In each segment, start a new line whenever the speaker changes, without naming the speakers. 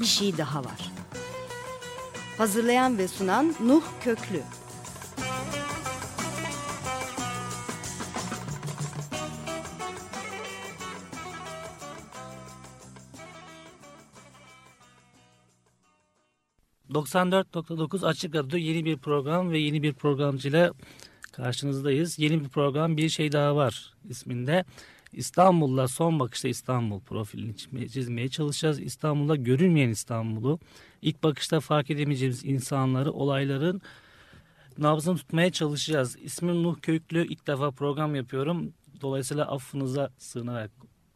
bir şey daha var. Hazırlayan ve sunan Nuh Köklü.
...94.9 Açık Radyo yeni bir program ve yeni bir programcıyla karşınızdayız. Yeni bir program Bir Şey Daha Var isminde İstanbul'la son bakışta İstanbul profilini çizmeye çalışacağız. İstanbul'da görünmeyen İstanbul'u, ilk bakışta fark edemeyeceğimiz insanları, olayların nabzını tutmaya çalışacağız. İsmim Nuh Köklü, ilk defa program yapıyorum. Dolayısıyla affınıza sığınarak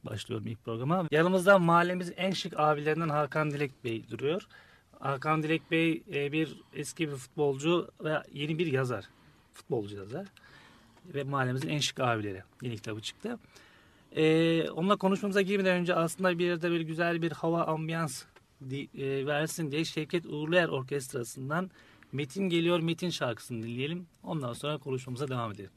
başlıyorum ilk programa. Yanımızda mahallemizin en şık abilerinden Hakan Dilek Bey duruyor. Hakan Dilek Bey e, bir eski bir futbolcu ve yeni bir yazar. Futbolcu yazar. Ve mahallemizin en şık abileri. Yeni kitabı çıktı. Ee, onunla konuşmamıza girmeden önce aslında bir yerde böyle güzel bir hava ambiyans e, versin diye Şevket Uğurluer Orkestrası'ndan Metin Geliyor Metin şarkısını dinleyelim. Ondan sonra konuşmamıza devam edelim.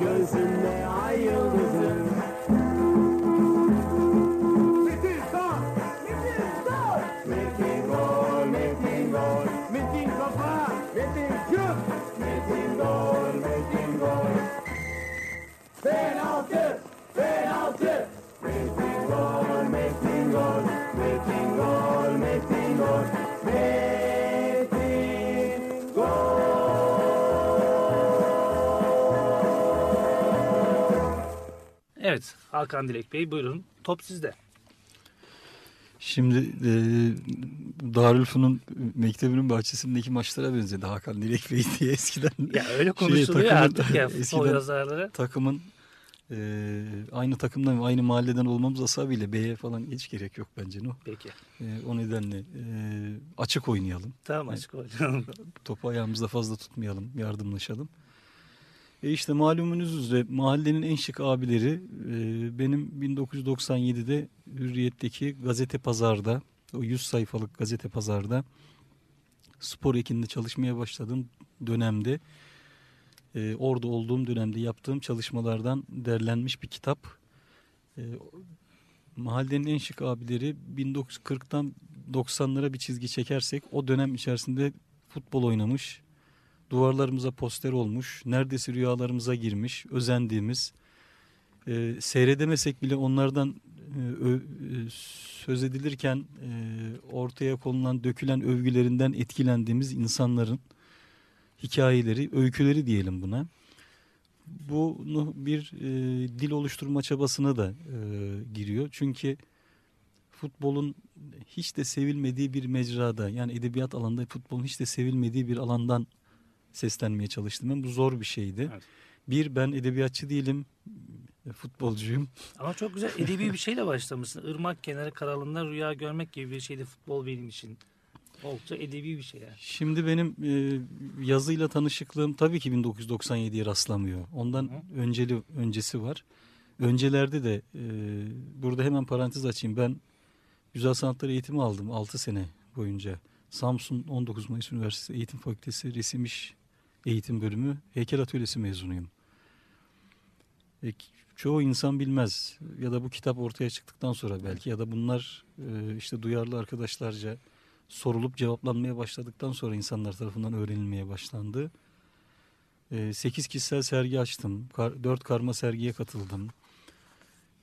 Evet Hakan Dilek Bey buyurun top sizde.
Şimdi e, Darülfünun mektebinin bahçesindeki maçlara benzedi Hakan Dilek Bey diye eskiden.
Ya öyle konuşuluyor şey, takımın, artık ya futbol yazarları.
Takımın e, aynı takımdan aynı mahalleden olmamız asabıyla B'ye falan hiç gerek yok bence. No?
Peki.
E, o nedenle e, açık oynayalım.
Tamam açık oynayalım.
Topu ayağımızda fazla tutmayalım, yardımlaşalım. E işte malumunuz üzere mahallenin en şık abileri e, benim 1997'de Hürriyet'teki gazete pazarda o 100 sayfalık gazete pazarda spor ekinde çalışmaya başladığım dönemde e, orada olduğum dönemde yaptığım çalışmalardan derlenmiş bir kitap. E, mahallenin en şık abileri 1940'tan 90'lara bir çizgi çekersek o dönem içerisinde futbol oynamış, duvarlarımıza poster olmuş, neredeyse rüyalarımıza girmiş, özendiğimiz, e, seyredemesek bile onlardan e, ö, e, söz edilirken e, ortaya konulan, dökülen övgülerinden etkilendiğimiz insanların hikayeleri, öyküleri diyelim buna. bunu bir e, dil oluşturma çabasına da e, giriyor. Çünkü futbolun hiç de sevilmediği bir mecrada yani edebiyat alanında futbolun hiç de sevilmediği bir alandan seslenmeye çalıştım. Ben bu zor bir şeydi.
Evet.
Bir ben edebiyatçı değilim, e, futbolcuyum.
Ama çok güzel edebi bir şeyle başlamışsın. Irmak kenarı karalında rüya görmek gibi bir şeydi futbol benim için. Oldukça edebi bir şey yani.
Şimdi benim e, yazıyla tanışıklığım tabii ki 1997'ye rastlamıyor. Ondan
Hı.
önceli öncesi var. Öncelerde de e, burada hemen parantez açayım. Ben güzel sanatlar eğitimi aldım 6 sene boyunca. Samsun 19 Mayıs Üniversitesi Eğitim Fakültesi Resim İş Eğitim Bölümü Heykel Atölyesi mezunuyum. E, çoğu insan bilmez ya da bu kitap ortaya çıktıktan sonra belki ya da bunlar e, işte duyarlı arkadaşlarca sorulup cevaplanmaya başladıktan sonra insanlar tarafından öğrenilmeye başlandı. 8 kişisel sergi açtım. 4 karma sergiye katıldım.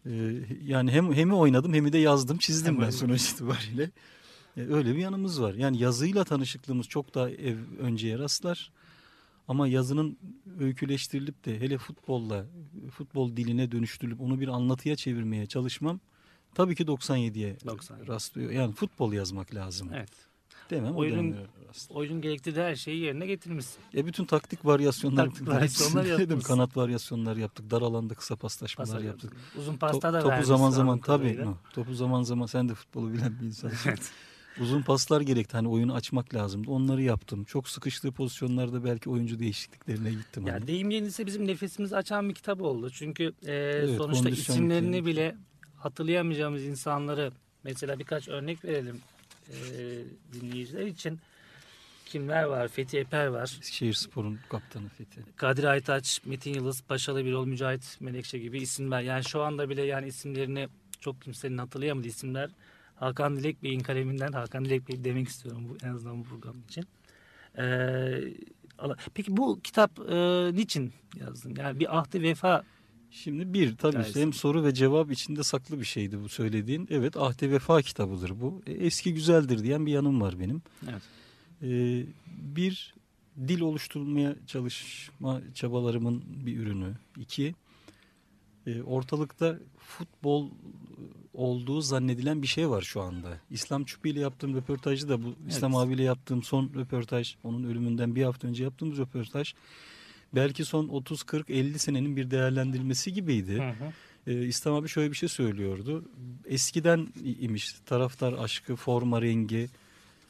E, yani hem hem oynadım hem de yazdım, çizdim
Hem
ben sonuç itibariyle. E, öyle bir yanımız var. Yani yazıyla tanışıklığımız çok daha ev, önceye rastlar. Ama yazının öyküleştirilip de hele futbolla, futbol diline dönüştürülüp onu bir anlatıya çevirmeye çalışmam tabii ki 97'ye
97.
rastlıyor. Yani futbol yazmak lazım.
Evet.
Demem o
Oyunun-. Oyunun gerektirdiği her şeyi yerine getirmişsin.
E bütün taktik varyasyonlar
Taktik varyasyonlar yapmışsın.
Kanat varyasyonlar yaptık. Dar alanda kısa paslaşmalar
Pasaj
yaptık.
yaptın. Uzun
Top-
pasta da
topu
vermişsin
zaman zaman tabii. Topu zaman zaman sen de futbolu bilen bir insansın.
Evet.
Uzun paslar gerekti. Hani oyunu açmak lazımdı. Onları yaptım. Çok sıkıştığı pozisyonlarda belki oyuncu değişikliklerine gittim.
Ya
hani.
deyim yenilse bizim nefesimizi açan bir kitap oldu. Çünkü e, sonuçta
kondisyon
isimlerini
kitabı.
bile hatırlayamayacağımız insanları mesela birkaç örnek verelim e, dinleyiciler için. Kimler var? Fethi Eper var.
Eskişehir Spor'un kaptanı Fethi.
Kadir Aytaç, Metin Yıldız, Paşalı Birol, Mücahit Menekşe gibi isimler. Yani şu anda bile yani isimlerini çok kimsenin hatırlayamadığı isimler. Hakan Dilek Bey'in kaleminden Hakan Dilek Bey demek istiyorum bu en azından bu program için. Ee, peki bu kitap e, niçin yazdın? Yani bir ahdi vefa
Şimdi bir tabii işte hem soru ve cevap içinde saklı bir şeydi bu söylediğin. Evet ahde vefa kitabıdır bu. E, eski güzeldir diyen bir yanım var benim.
Evet.
E, bir dil oluşturmaya çalışma çabalarımın bir ürünü. İki e, ortalıkta futbol olduğu zannedilen bir şey var şu anda. İslam Çupi ile yaptığım röportajı da bu İslam abiyle yaptığım son röportaj, onun ölümünden bir hafta önce yaptığımız röportaj belki son 30 40 50 senenin bir değerlendirilmesi gibiydi.
Hı hı.
Ee, İslam abi şöyle bir şey söylüyordu. Eskiden imiş taraftar aşkı, forma rengi.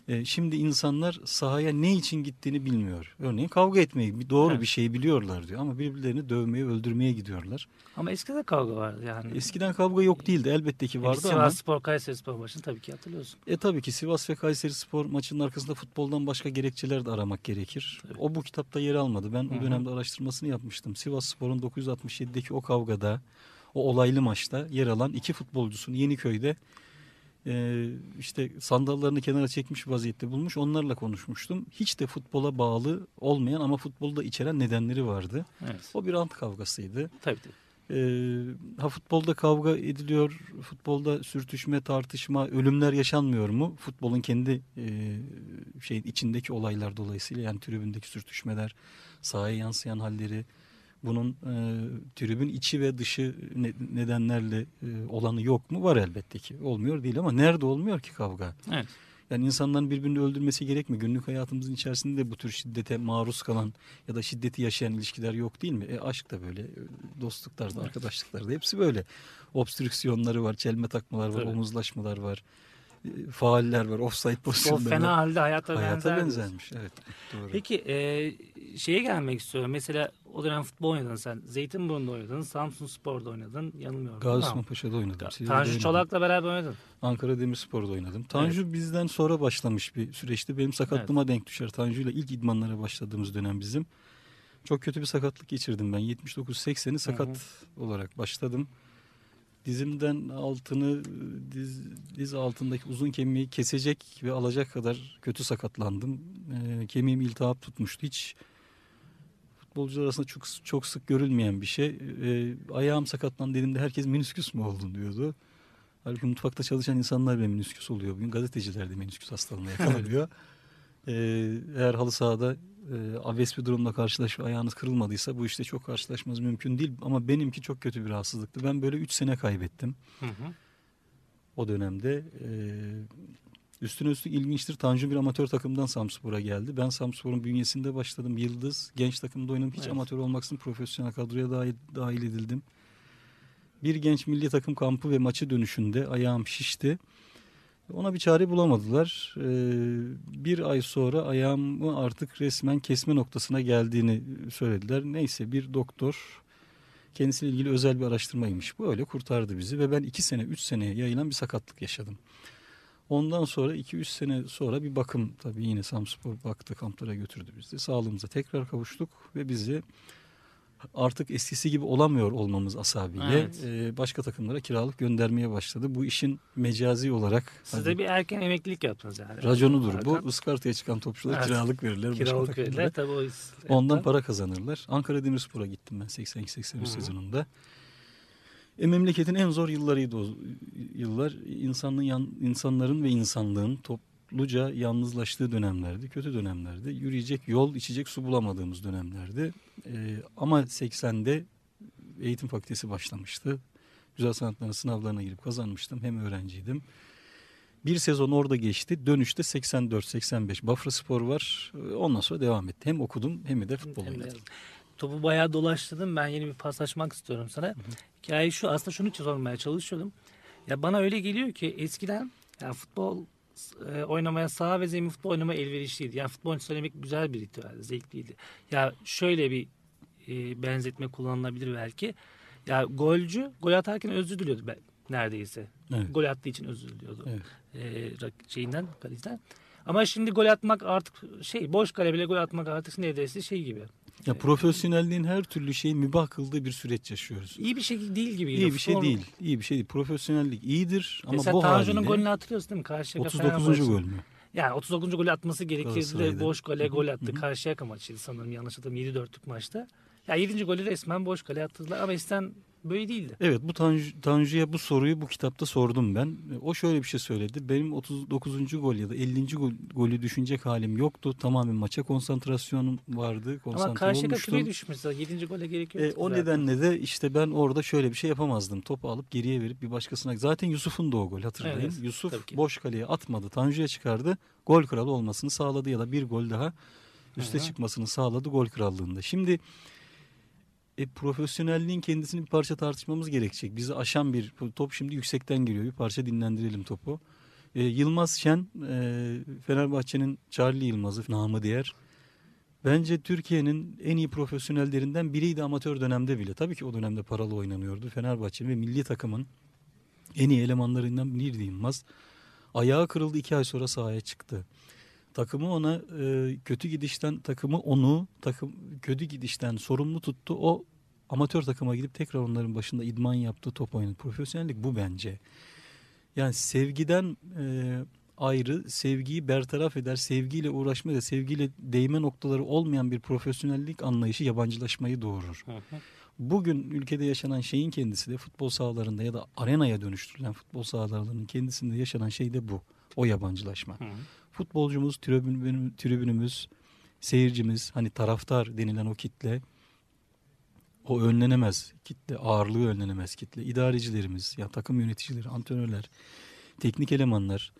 Ee, şimdi insanlar sahaya ne için gittiğini bilmiyor. Örneğin kavga etmeyi doğru
Evet.
bir şey biliyorlar diyor ama birbirlerini dövmeye, öldürmeye gidiyorlar.
Ama eskide kavga vardı yani.
Eskiden kavga yok değildi elbette ki vardı
Sivas
ama
Spor Kayseri Spor maçını tabii ki hatırlıyorsun.
e tabii ki Sivas ve Kayseri Spor maçının arkasında futboldan başka gerekçeler de aramak gerekir.
Tabii.
O bu kitapta yer almadı. Ben
Hı hı.
o dönemde araştırmasını yapmıştım. Sivas Spor'un 967'deki o kavgada, o olaylı maçta yer alan iki futbolcusunu Yeniköy'de e, işte sandallarını kenara çekmiş vaziyette bulmuş. Onlarla konuşmuştum. Hiç de futbola bağlı olmayan ama futbolu da içeren nedenleri vardı.
Evet.
O bir ant kavgasıydı.
Tabii tabii.
Ee, ha futbolda kavga ediliyor, futbolda sürtüşme, tartışma, ölümler yaşanmıyor mu? Futbolun kendi e, şeyin içindeki olaylar dolayısıyla yani tribündeki sürtüşmeler, sahaya yansıyan halleri, bunun e, tribün içi ve dışı ne- nedenlerle e, olanı yok mu? Var elbette ki. Olmuyor değil ama nerede olmuyor ki kavga?
Evet.
Yani insanların birbirini öldürmesi gerekmiyor. Günlük hayatımızın içerisinde de bu tür şiddete maruz kalan ya da şiddeti yaşayan ilişkiler yok değil mi? E aşk da böyle, e, dostluklar da, arkadaşlıklar da hepsi böyle. Obstrüksiyonları var, çelme takmalar var,
Tabii.
omuzlaşmalar var, e, faaller var, offside
O
pozisyonları
fena
var.
halde hayata,
Hayata
benzer.
benzermiş. Evet, doğru.
Peki e, şeye gelmek istiyorum. Mesela o dönem futbol oynadın sen. Zeytinburnu'nda oynadın. Samsun Spor'da oynadın. Yanılmıyorum.
Gazi
Tamam.
Paşa'da oynadım. Silivri'de
Tanju
oynadım.
Çolak'la beraber oynadın.
Ankara Demirspor'da oynadım. Tanju bizden sonra başlamış bir süreçti. Benim sakatlığıma denk düşer. Tanju ile ilk idmanlara başladığımız dönem bizim. Çok kötü bir sakatlık geçirdim ben. 79-80'i sakat olarak başladım. Dizimden altını, diz, diz altındaki uzun kemiği kesecek ve alacak kadar kötü sakatlandım. Ee, kemiğim iltihap tutmuştu. Hiç futbolcular arasında çok, çok sık görülmeyen bir şey. Ee, ayağım sakatlandı dediğimde herkes menisküs mü oldun diyordu. Halbuki mutfakta çalışan insanlar bile menisküs oluyor bugün. Gazeteciler de menisküs hastalığına yakalanıyor. Ee, eğer halı sahada e, abes bir durumla karşılaşıp ayağınız kırılmadıysa bu işte çok karşılaşmanız mümkün değil. Ama benimki çok kötü bir rahatsızlıktı. Ben böyle 3 sene kaybettim
Hı hı.
o dönemde. E, üstüne üstlük ilginçtir. Tanju bir amatör takımdan Samspor'a geldi. Ben Samspor'un bünyesinde başladım. Yıldız genç takımda oynadım. Hiç
Evet.
amatör olmaksızın profesyonel kadroya dahil, dahil edildim. Bir genç milli takım kampı ve maçı dönüşünde ayağım şişti. Ona bir çare bulamadılar. Ee, bir ay sonra ayağımı artık resmen kesme noktasına geldiğini söylediler. Neyse bir doktor kendisiyle ilgili özel bir araştırmaymış. Bu öyle kurtardı bizi ve ben iki sene, üç seneye yayılan bir sakatlık yaşadım. Ondan sonra 2-3 sene sonra bir bakım tabii yine Samspor baktı kamplara götürdü bizi. Sağlığımıza tekrar kavuştuk ve bizi artık eskisi gibi olamıyor olmamız asabiyle
Evet.
e, başka takımlara kiralık göndermeye başladı. Bu işin mecazi olarak
Siz de bir erken emeklilik yaptınız yani.
raconudur. Bu
Hakan.
ıskartaya çıkan topçulara
Evet.
kiralık verirler.
Kiralık verirler tabii o
Ondan para kazanırlar. Ankara Demirspor'a gittim ben 82-83
Hı hı.
sezonunda. E, memleketin en zor yıllarıydı o yıllar. İnsanlığın, yan- insanların ve insanlığın topluca yalnızlaştığı dönemlerdi. Kötü dönemlerdi. Yürüyecek yol, içecek su bulamadığımız dönemlerdi. E, ama 80'de eğitim fakültesi başlamıştı. Güzel sanatların sınavlarına girip kazanmıştım. Hem öğrenciydim. Bir sezon orada geçti. Dönüşte 84-85 Bafra Spor var. E, Ondan sonra devam etti. Hem okudum hem de futbol oynadım.
Topu bayağı dolaştırdım. Ben yeni bir pas açmak istiyorum sana. Hikaye şu aslında şunu sormaya çalışıyordum. Ya bana öyle geliyor ki eskiden ya futbol e, oynamaya saha ve zemin futbol oynamaya elverişliydi. Yani futbol söylemek güzel bir ritüeldi, zevkliydi. Ya şöyle bir e, benzetme kullanılabilir belki. Ya golcü gol atarken özür diliyordu be- neredeyse.
Evet.
Gol attığı için özür diliyordu.
Evet.
E, şeyinden, kaleciden. Ama şimdi gol atmak artık şey boş kale bile gol atmak artık neredeyse şey gibi.
Ya profesyonelliğin her türlü şeyi mübah kıldığı bir süreç yaşıyoruz.
İyi bir şey değil gibi.
İyi bir şey değil. İyi bir şey değil. Profesyonellik iyidir ama
Mesela
bu
Tanju'nun golünü hatırlıyorsun değil mi? Karşıyaka
39.
Fenerbahçe.
gol mü?
Yani 39. golü atması gerekirdi boş gole gol attı. Karşıyaka maçıydı sanırım yanlış hatırlamıyorum 7-4'lük maçta. Ya 7. golü resmen boş kale attılar ama isten böyle değildi.
Evet bu Tanju, Tanju'ya bu soruyu bu kitapta sordum ben. O şöyle bir şey söyledi. Benim 39. gol ya da 50. Gol, golü düşünecek halim yoktu. Tamamen maça konsantrasyonum vardı. Konsantre
Ama Karşıyaka
olmuştum.
küreği düşmüş. 7. gole gerek.
E, o nedenle de işte ben orada şöyle bir şey yapamazdım. Topu alıp geriye verip bir başkasına. Zaten Yusuf'un da o gol hatırlayın.
Evet,
Yusuf boş kaleye atmadı. Tanju'ya çıkardı. Gol kralı olmasını sağladı ya da bir gol daha üste
hı.
çıkmasını sağladı gol krallığında. Şimdi e, profesyonelliğin kendisini bir parça tartışmamız gerekecek. Bizi aşan bir top şimdi yüksekten geliyor. Bir parça dinlendirelim topu. E, Yılmaz Şen e, Fenerbahçe'nin Charlie Yılmaz'ı namı diğer. Bence Türkiye'nin en iyi profesyonellerinden biriydi amatör dönemde bile. Tabii ki o dönemde paralı oynanıyordu. Fenerbahçe ve milli takımın en iyi elemanlarından biriydi Yılmaz. Ayağı kırıldı iki ay sonra sahaya çıktı. Takımı ona e, kötü gidişten takımı onu takım kötü gidişten sorumlu tuttu. O amatör takıma gidip tekrar onların başında idman yaptı, top oynadı. Profesyonellik bu bence. Yani sevgiden e, ayrı, sevgiyi bertaraf eder, sevgiyle uğraşma da sevgiyle değme noktaları olmayan bir profesyonellik anlayışı yabancılaşmayı doğurur.
Hı hı.
Bugün ülkede yaşanan şeyin kendisi de futbol sahalarında ya da arenaya dönüştürülen futbol sahalarının kendisinde yaşanan şey de bu. O yabancılaşma.
Hı hı.
Futbolcumuz, tribün, tribünümüz, seyircimiz, hani taraftar denilen o kitle, o önlenemez kitle, ağırlığı önlenemez kitle, idarecilerimiz, ya takım yöneticileri, antrenörler, teknik elemanlar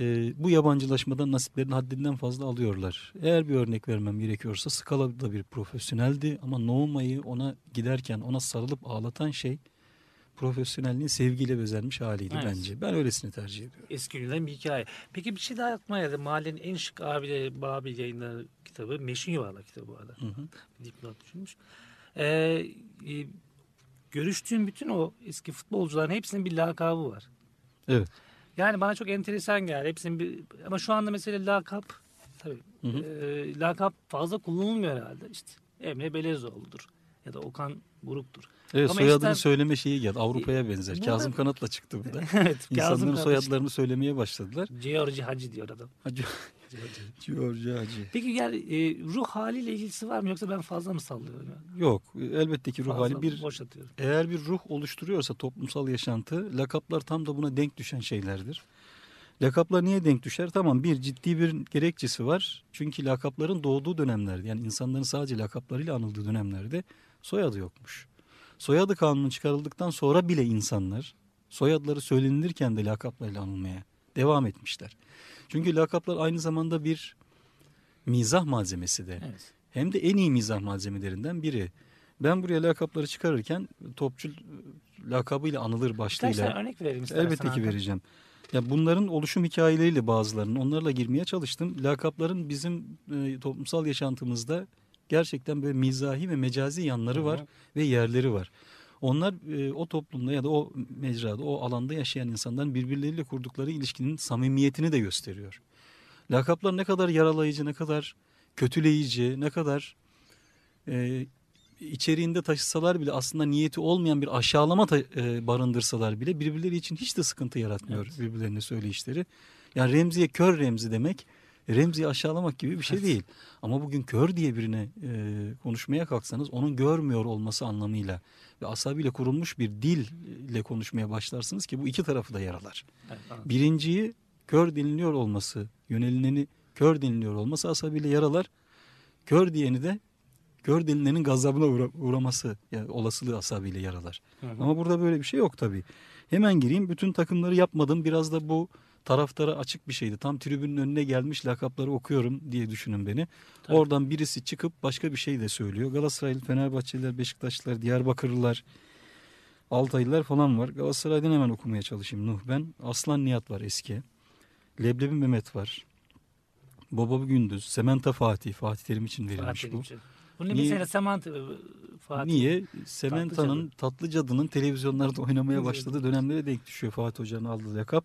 e, bu yabancılaşmadan nasiplerin haddinden fazla alıyorlar. Eğer bir örnek vermem gerekiyorsa Skala da bir profesyoneldi ama Nouma'yı ona giderken ona sarılıp ağlatan şey profesyonelliğin sevgiyle bezenmiş haliydi
Evet.
bence. Ben öylesini tercih ediyorum.
Eski günden bir hikaye. Peki bir şey daha aklıma geldi. Mahallenin en şık abileri Babil yayınları kitabı. Meşin Yuvarlak kitabı bu arada.
Hı hı.
Dipnot düşünmüş. Ee, e, görüştüğüm bütün o eski futbolcuların hepsinin bir lakabı var.
Evet.
Yani bana çok enteresan geldi. Hepsinin bir ama şu anda mesela lakap tabii
Hı hı.
e, lakap fazla kullanılmıyor herhalde. İşte Emre Belezoğlu'dur ya da Okan Buruk'tur.
Evet
Ama
soyadını
işten-
söyleme şeyi geldi. Avrupa'ya benzer.
Bu
Kazım Kanat'la çıktı bu da.
evet.
İnsanların soyadlarını söylemeye başladılar.
Georgi Hacı diyor adam.
Hacı. George Hacı.
Peki yani e, ruh haliyle ilgisi var mı yoksa ben fazla mı sallıyorum? ya?
Yok. Elbette ki ruh
Fazla
hali bir
boş atıyorum.
eğer bir ruh oluşturuyorsa toplumsal yaşantı lakaplar tam da buna denk düşen şeylerdir. Lakaplar niye denk düşer? Tamam bir ciddi bir gerekçesi var. Çünkü lakapların doğduğu dönemlerde yani insanların sadece lakaplarıyla anıldığı dönemlerde soyadı yokmuş. Soyadı kanunu çıkarıldıktan sonra bile insanlar soyadları söylenirken de lakaplarıyla anılmaya devam etmişler. Çünkü lakaplar aynı zamanda bir mizah malzemesi de.
Evet.
Hem de en iyi mizah malzemelerinden biri. Ben buraya lakapları çıkarırken topçu lakabıyla anılır başlığıyla.
tane örnek verelim istersen.
Elbette ki vereceğim. Ya bunların oluşum hikayeleriyle bazılarının onlarla girmeye çalıştım. Lakapların bizim e, toplumsal yaşantımızda gerçekten böyle mizahi ve mecazi yanları
Hı hı.
var ve yerleri var. Onlar e, o toplumda ya da o mecrada, o alanda yaşayan insanların birbirleriyle kurdukları ilişkinin samimiyetini de gösteriyor. Lakaplar ne kadar yaralayıcı, ne kadar kötüleyici, ne kadar e, içeriğinde taşısalar bile aslında niyeti olmayan bir aşağılama ta- e, barındırsalar bile birbirleri için hiç de sıkıntı yaratmıyor
Evet.
birbirlerine söyleyişleri. Yani Remzi'ye kör Remzi demek Remzi'yi aşağılamak gibi bir şey değil. Ama bugün kör diye birine e, konuşmaya kalksanız onun görmüyor olması anlamıyla ve asabiyle kurulmuş bir dil ile konuşmaya başlarsınız ki bu iki tarafı da yaralar.
Evet.
Birinciyi kör deniliyor olması, yönelineni kör deniliyor olması asabiyle yaralar. Kör diyeni de kör denilenin gazabına uğra- uğraması yani olasılığı asabiyle yaralar.
Hı hı.
Ama burada böyle bir şey yok tabii. Hemen gireyim. Bütün takımları yapmadım. Biraz da bu taraftara açık bir şeydi. Tam tribünün önüne gelmiş lakapları okuyorum diye düşünün beni.
Tabii.
Oradan birisi çıkıp başka bir şey de söylüyor. Galatasaraylı, Fenerbahçeliler, Beşiktaşlılar, Diyarbakırlılar, Altaylılar falan var. Galatasaray'dan hemen okumaya çalışayım. Nuh ben. Aslan Nihat var eski. Leblebi Mehmet var. Baba Gündüz, Sementa Fatih. Fatih Terim için verilmiş
Fatih
bu.
için. Bunun
Niye-
mesela Semant Fatih.
Niye? Sementa'nın
Tatlıcadı.
tatlı cadının televizyonlarda oynamaya başladığı dönemlere denk düşüyor Fatih Hoca'nın aldığı lakap.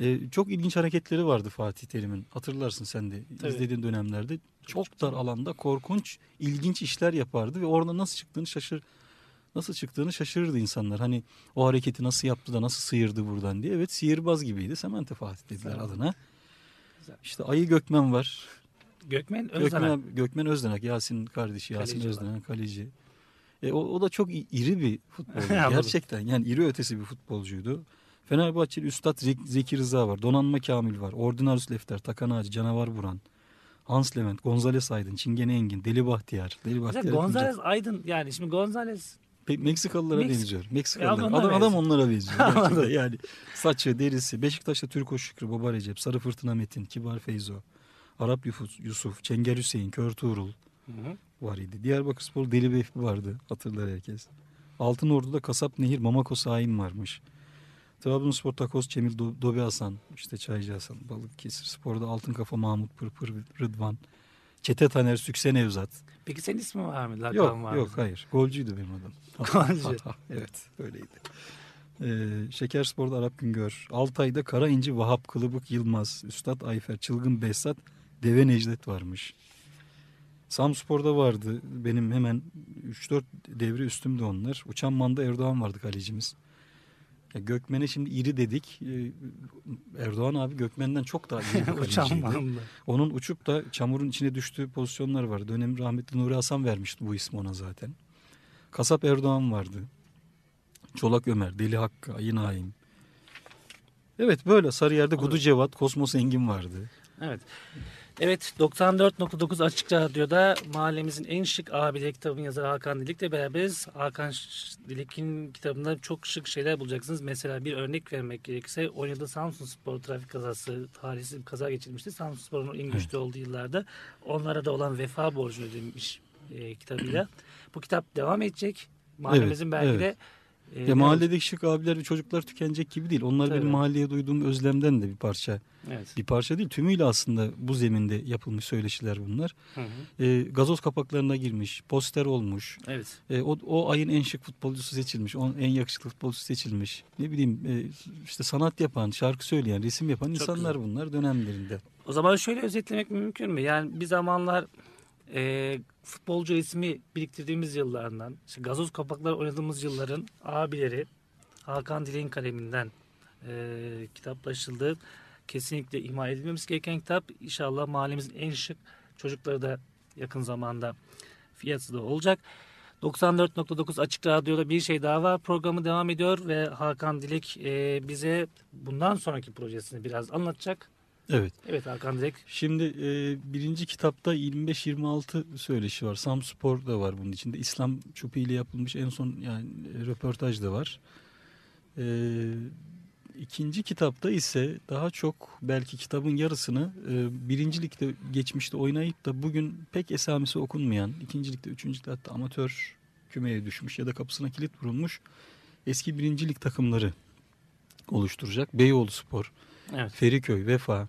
Ee, çok ilginç hareketleri vardı Fatih Terim'in. Hatırlarsın sen de
Tabii.
izlediğin dönemlerde. Çok dar alanda korkunç, ilginç işler yapardı ve orada nasıl çıktığını şaşır nasıl çıktığını şaşırırdı insanlar. Hani o hareketi nasıl yaptı da nasıl sıyırdı buradan diye. Evet sihirbaz gibiydi. Sementa Fatih dediler
Güzel.
adına.
Güzel.
İşte Ayı Gökmen var.
Gökmen
Gökmen,
Özdanak.
abi- Gökmen Özdenak, Yasin'in kardeşi Yasin
Kaleci
Özdenak kaleci. E, o, o da çok iri bir futbolcu. Gerçekten yani iri ötesi bir futbolcuydu. Fenerbahçeli Üstad Zek- Zeki Rıza var. Donanma Kamil var. Ordinarius Lefter, Takan Ağacı, Canavar Buran. Hans Levent, Gonzales Aydın, Çingene Engin, Deli Bahtiyar. Deli Bahtiyar.
Mesela Gonzales Aydın yani şimdi Gonzales
Meksikalılara
Meksik-
benziyor. Meksikalılar.
Ya onlar
Adam, adam
benziyor.
onlara benziyor. Yani saçı, derisi. Beşiktaş'ta Türko Şükrü, Baba Recep, Sarı Fırtına Metin, Kibar Feyzo, Arap Yusuf, Çengel Hüseyin, Kör Tuğrul var idi. Diyarbakır Spor Deli Vehbi vardı. Hatırlar herkes. Altın Ordu'da Kasap Nehir Mamako Saim varmış. Trabzonspor Takoz Cemil Do- Dobi Hasan, işte Çaycı Hasan, Balıkesir Spor'da Altın Kafa Mahmut Pırpır Rıdvan, Çete Taner Sükse Nevzat.
Peki senin ismin var mı? Lakabın
Yok
var
yok
mı?
hayır. Golcüydü benim adım.
Golcü.
evet öyleydi. Ee, Şeker Spor'da Arap Güngör. Altay'da Kara İnci Vahap Kılıbık Yılmaz. Üstad Ayfer Çılgın Behzat Deve Necdet varmış. Samspor'da vardı. Benim hemen 3-4 devre üstümde onlar. Uçan Manda Erdoğan vardı kalecimiz. Ya Gökmen'e şimdi iri dedik. Ee, Erdoğan abi Gökmen'den çok daha iyi bir kaleciydi. Onun uçup da çamurun içine düştüğü pozisyonlar var. Dönem rahmetli Nuri Hasan vermişti bu ismi ona zaten. Kasap Erdoğan vardı. Çolak Ömer, Deli Hakkı, Ayın Haim. Evet böyle Sarıyer'de Gudu Cevat, Kosmos Engin vardı.
Evet. Evet 94.9 Açık Radyo'da mahallemizin en şık abileri kitabının yazarı Hakan Dilik'le beraberiz. Hakan Dilik'in kitabında çok şık şeyler bulacaksınız. Mesela bir örnek vermek gerekirse oynadığı Samsun Spor trafik kazası talihsiz bir kaza geçirmişti. Samsun Spor'un en güçlü olduğu yıllarda onlara da olan vefa borcunu ödemiş e, kitabıyla. Bu kitap devam edecek. Mahallemizin
Evet,
belki
evet.
de e,
Ya mahalledeki şık abiler ve çocuklar tükenecek gibi değil. Onlar
Tabii.
benim mahalleye duyduğum özlemden de bir parça.
Evet.
Bir parça değil tümüyle aslında bu zeminde yapılmış söyleşiler bunlar.
Hı hı.
Ee, gazoz kapaklarına girmiş, poster olmuş.
Evet.
E, o, o ayın en şık futbolcusu seçilmiş. Onun en yakışıklı futbolcusu seçilmiş. Ne bileyim e, işte sanat yapan, şarkı söyleyen, resim yapan
Çok
insanlar
güzel.
bunlar dönemlerinde.
O zaman şöyle özetlemek mümkün mü? Yani bir zamanlar e, futbolcu ismi biriktirdiğimiz yıllardan, işte gazoz kapakları oynadığımız yılların abileri Hakan Dilek'in kaleminden e, kitaplaşıldı. Kesinlikle ihmal edilmemiz gereken kitap. İnşallah mahallemizin en şık çocukları da yakın zamanda fiyatı da olacak. 94.9 Açık Radyo'da bir şey daha var. Programı devam ediyor ve Hakan Dilek e, bize bundan sonraki projesini biraz anlatacak.
Evet.
Evet Hakan Dilek.
Şimdi e, birinci kitapta 25-26 söyleşi var. Samspor da var bunun içinde. İslam çupu ile yapılmış en son yani e, röportaj da var. E, ikinci kitapta ise daha çok belki kitabın yarısını e, birincilikte geçmişte oynayıp da bugün pek esamesi okunmayan, ikincilikte, üçüncülükte hatta amatör kümeye düşmüş ya da kapısına kilit vurulmuş eski birincilik takımları oluşturacak. Beyoğlu Spor,
Evet.
Feriköy, Vefa,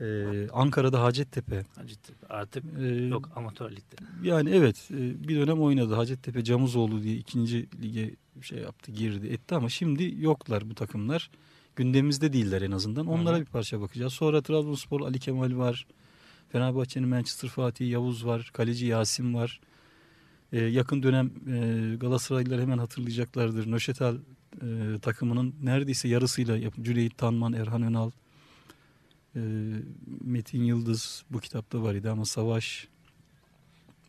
ee, Ankara'da Hacettepe.
Hacettepe artık
Ee,
yok amatör ligde.
Yani evet e, bir dönem oynadı. Hacettepe Camuzoğlu diye ikinci lige şey yaptı girdi etti ama şimdi yoklar bu takımlar. Gündemimizde değiller en azından. Onlara
Hı
bir parça bakacağız. Sonra Trabzonspor Ali Kemal var. Fenerbahçe'nin Manchester Fatih Yavuz var. Kaleci Yasin var. Ee, yakın dönem e, Galatasaraylılar hemen hatırlayacaklardır. Nöşetal e, takımının neredeyse yarısıyla. Cüneyt Tanman, Erhan Önal, e, Metin Yıldız bu kitapta var idi ama Savaş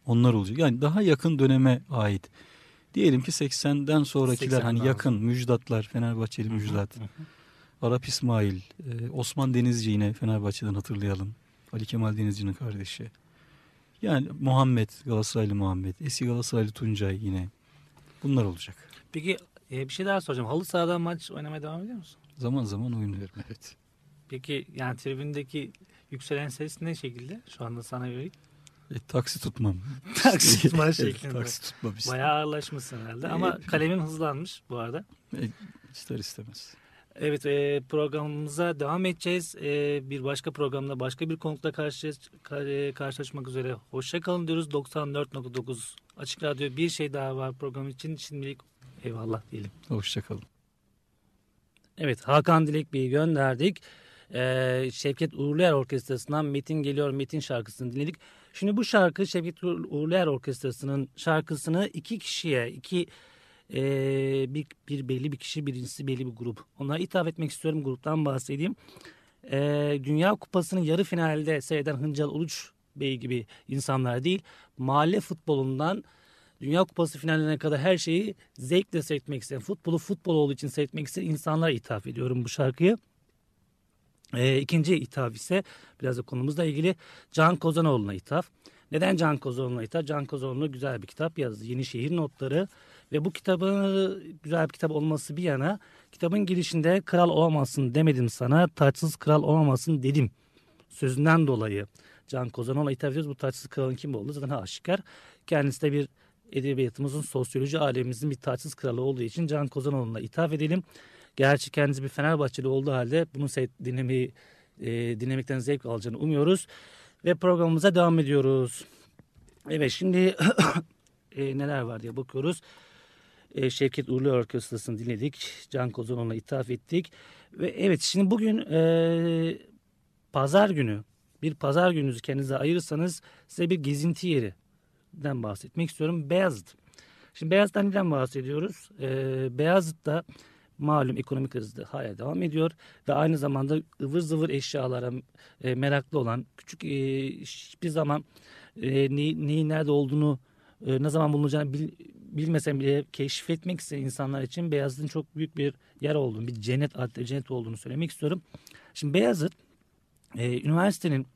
onlar olacak. Yani daha yakın döneme ait. Diyelim ki 80'den sonrakiler
80'den
hani
sonra.
yakın müjdatlar Fenerbahçeli müjdat. Arap İsmail, e, Osman Denizci yine Fenerbahçe'den hatırlayalım. Ali Kemal Denizci'nin kardeşi. Yani Muhammed, Galatasaraylı Muhammed, eski Galatasaraylı Tuncay yine. Bunlar olacak.
Peki e, bir şey daha soracağım. Halı sahada maç oynamaya devam ediyor musun?
Zaman zaman oynuyorum evet.
Peki yani tribündeki yükselen ses ne şekilde? Şu anda sana göre
E, taksi tutmam.
taksi tutma şeklinde.
taksi tutmam işte.
Bayağı ağırlaşmışsın herhalde. Ama
Ee,
kalemin hızlanmış bu arada.
E, ister istemez.
Evet e, programımıza devam edeceğiz. E, bir başka programda başka bir konukla karşı, ka- e, karşılaşmak üzere. Hoşçakalın diyoruz. 94.9 Açık Radyo bir şey daha var program için. Şimdilik eyvallah diyelim.
Hoşçakalın.
Evet Hakan Dilek Bey'i gönderdik. Ee, Şevket Uğurluer Orkestrası'ndan Metin Geliyor Metin şarkısını dinledik. Şimdi bu şarkı Şevket Uğurluer Orkestrası'nın şarkısını iki kişiye, iki e, bir, bir belli bir kişi, birincisi belli bir grup. Onlara hitap etmek istiyorum. Gruptan bahsedeyim. Ee, Dünya Kupası'nın yarı finalde seyreden Hıncal Uluç Bey gibi insanlar değil, mahalle futbolundan Dünya Kupası finaline kadar her şeyi zevkle seyretmek isteyen, futbolu futbol olduğu için seyretmek isteyen insanlara ithaf ediyorum bu şarkıyı. Ee, ikinci ithaf ise biraz da konumuzla ilgili Can Kozanoğlu'na ithaf. Neden Can Kozanoğlu'na ithaf? Can Kozanoğlu güzel bir kitap yazdı. Yeni Şehir Notları. Ve bu kitabı güzel bir kitap olması bir yana kitabın girişinde kral olamazsın demedim sana taçsız kral olamazsın dedim. Sözünden dolayı Can Kozanoğlu'na ithaf ediyoruz. Bu taçsız kralın kim olduğu zaten aşikar. Kendisi de bir edebiyatımızın, sosyoloji alemimizin bir taçsız kralı olduğu için Can Kozanoğlu'na ithaf edelim. Gerçi kendisi bir Fenerbahçeli olduğu halde bunu dinlemeyi, e, dinlemekten zevk alacağını umuyoruz. Ve programımıza devam ediyoruz. Evet şimdi e, neler var diye bakıyoruz. E, Şevket Uğurlu Orkestrası'nı dinledik. Can Kozanoğlu'na ithaf ettik. Ve evet şimdi bugün e, pazar günü bir pazar gününüzü kendinize ayırırsanız size bir gezinti yerinden bahsetmek istiyorum. Beyazıt. Şimdi Beyazıt'tan neden bahsediyoruz? Ee, Beyazıt'ta malum ekonomik krizi hala devam ediyor ve aynı zamanda ıvır zıvır eşyalara e, meraklı olan küçük e, hiçbir zaman e, ne, neyin nerede olduğunu e, ne zaman bulunacağını bil, bilmesen bile keşfetmek isteyen insanlar için Beyazıt'ın çok büyük bir yer olduğunu, bir cennet adeta cennet olduğunu söylemek istiyorum. Şimdi Beyazıt e, üniversitenin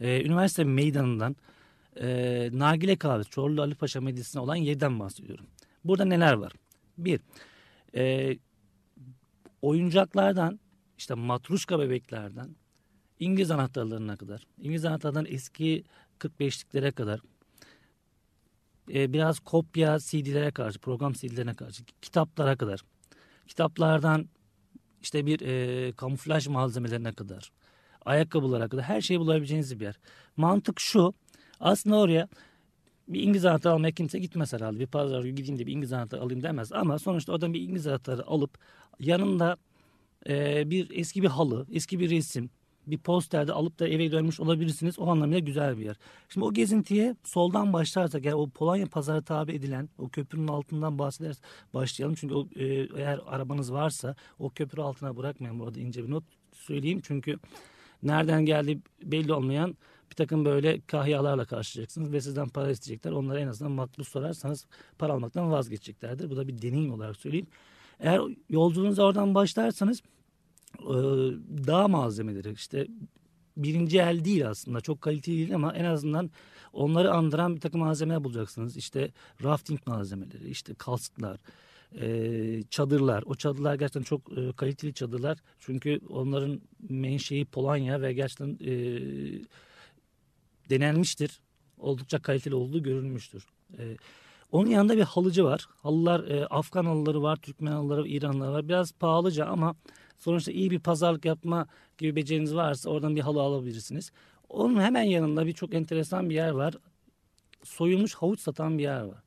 e, üniversite meydanından e, Nargile Kahvesi Çorlu Ali Paşa Medresesi'ne olan yerden bahsediyorum. Burada neler var? Bir, e, oyuncaklardan işte matruşka bebeklerden İngiliz anahtarlarına kadar, İngiliz anahtarlardan eski 45'liklere kadar e, biraz kopya CD'lere karşı, program CD'lerine karşı, kitaplara kadar, kitaplardan işte bir e, kamuflaj malzemelerine kadar, ayakkabılara kadar her şeyi bulabileceğiniz bir yer. Mantık şu, aslında oraya bir İngiliz anahtarı almaya kimse gitmez herhalde. Bir pazar günü gideyim de bir İngiliz anahtarı alayım demez. Ama sonuçta oradan bir İngiliz anahtarı alıp yanında e, bir eski bir halı, eski bir resim, bir poster de alıp da eve dönmüş olabilirsiniz. O anlamıyla güzel bir yer. Şimdi o gezintiye soldan başlarsak yani o Polonya pazarı tabi edilen o köprünün altından bahsederiz başlayalım. Çünkü o, e, eğer arabanız varsa o köprü altına bırakmayın. Burada ince bir not söyleyeyim. Çünkü nereden geldiği belli olmayan bir takım böyle kahyalarla karşılayacaksınız ve sizden para isteyecekler. Onlara en azından makbuz sorarsanız para almaktan vazgeçeceklerdir. Bu da bir deneyim olarak söyleyeyim. Eğer yolculuğunuza oradan başlarsanız dağ malzemeleri işte birinci el değil aslında çok kaliteli değil ama en azından onları andıran bir takım malzemeler bulacaksınız. İşte rafting malzemeleri, işte kasklar, e, çadırlar. O çadırlar gerçekten çok kaliteli çadırlar. Çünkü onların menşei Polonya ve gerçekten denenmiştir. Oldukça kaliteli olduğu görülmüştür. E, onun yanında bir halıcı var. Halılar e, Afgan halıları var, Türkmen halıları, İran halıları var. Biraz pahalıca ama sonuçta iyi bir pazarlık yapma gibi beceriniz varsa oradan bir halı alabilirsiniz. Onun hemen yanında bir çok enteresan bir yer var. Soyulmuş havuç satan bir yer var.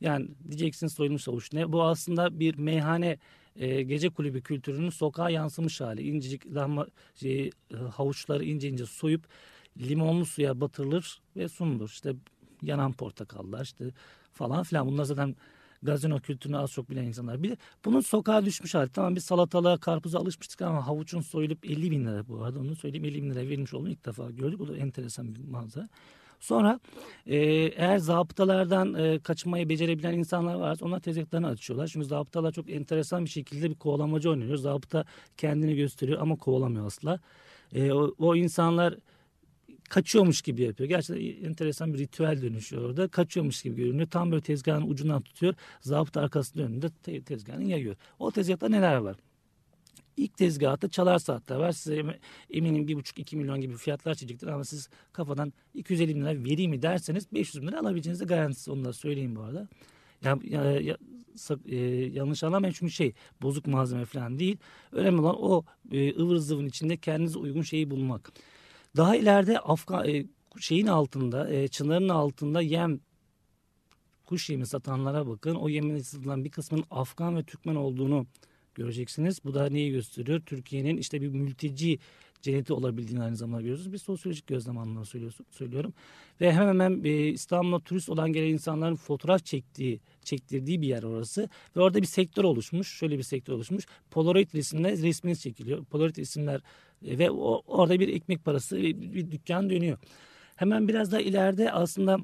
Yani diyeceksiniz soyulmuş havuç ne? Bu aslında bir meyhane e, gece kulübü kültürünün sokağa yansımış hali. İncecik lahma, şey, e, havuçları ince ince soyup limonlu suya batırılır ve sunulur. İşte yanan portakallar işte falan filan. Bunlar zaten gazino kültürünü az çok bilen insanlar bilir. Bunun sokağa düşmüş hali. Tamam bir salatalığa, karpuza alışmıştık ama havuçun soyulup 50 bin lira bu arada. Onu söyleyeyim 50 bin lira verilmiş olduğunu ilk defa gördük. Bu da enteresan bir manzara. Sonra e, eğer zabıtalardan e, kaçmayı becerebilen insanlar varsa onlar tezgahlarını açıyorlar. Çünkü zabıtalar çok enteresan bir şekilde bir kovalamacı oynuyor. Zabıta kendini gösteriyor ama kovalamıyor asla. E, o, o insanlar kaçıyormuş gibi yapıyor. Gerçekten enteresan bir ritüel dönüşüyor orada. Kaçıyormuş gibi görünüyor. Tam böyle tezgahın ucundan tutuyor. Zabıta arkasında önünde te tezgahını yayıyor. O tezgahta neler var? İlk tezgahta çalar saatler var. Size eminim bir buçuk iki milyon gibi fiyatlar çekecektir ama siz kafadan 250 bin lira vereyim mi derseniz 500 bin lira alabileceğiniz garantisi. Onu da söyleyeyim bu arada. Ya, ya, ya, e, yanlış anlamayın çünkü şey bozuk malzeme falan değil. Önemli olan o e, ıvır zıvın içinde kendinize uygun şeyi bulmak. Daha ileride Afgan e, şeyin altında, e, çınarın altında yem kuş yemi satanlara bakın. O yemin satılan bir kısmının Afgan ve Türkmen olduğunu göreceksiniz. Bu da neyi gösteriyor? Türkiye'nin işte bir mülteci cenneti olabildiğini aynı zamanda görüyoruz. Bir sosyolojik gözlem anlamında söylüyorum. Ve hemen hemen e, İstanbul'a turist olan gelen insanların fotoğraf çektiği, çektirdiği bir yer orası. Ve orada bir sektör oluşmuş. Şöyle bir sektör oluşmuş. Polaroid resimle resminiz çekiliyor. Polaroid resimler e, ve orada bir ekmek parası bir, bir dükkan dönüyor. Hemen biraz daha ileride aslında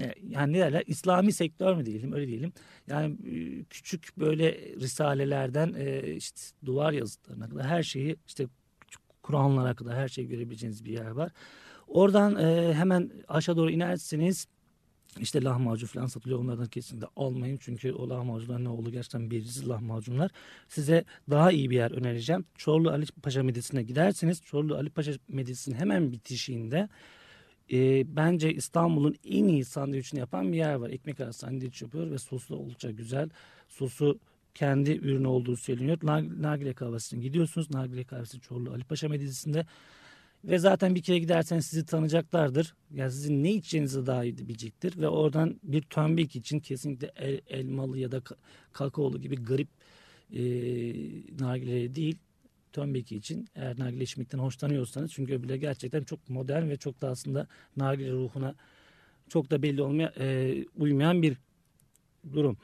e, yani ne derler İslami sektör mü diyelim öyle diyelim. Yani e, küçük böyle risalelerden işte duvar yazıtlarına kadar her şeyi işte Kur'anlara kadar her şeyi görebileceğiniz bir yer var. Oradan hemen aşağı doğru inerseniz işte lahmacun falan satılıyor. Onlardan kesinlikle almayın. Çünkü o lahmacunlar ne oldu gerçekten belirsiz lahmacunlar. Size daha iyi bir yer önereceğim. Çorlu Ali Paşa Medresi'ne giderseniz Çorlu Ali Paşa Medresi'nin hemen bitişiğinde e, bence İstanbul'un en iyi sandviçini yapan bir yer var. Ekmek arası sandviç yapıyor ve sosu oldukça güzel. Sosu kendi ürünü olduğu söyleniyor. Nargile kahvesine gidiyorsunuz. Nargile kahvesi Çorlu Ali Paşa Medresi'nde ve zaten bir kere giderseniz sizi tanıyacaklardır. Yani sizin ne içeceğinizi daha iyi bilecektir. Ve oradan bir tömbik için kesinlikle el, elmalı ya da kakaolu gibi garip e, nargile değil. Tömbeki için eğer nargile içmekten hoşlanıyorsanız çünkü öbürleri gerçekten çok modern ve çok da aslında nargile ruhuna çok da belli olmaya e, uymayan bir durum.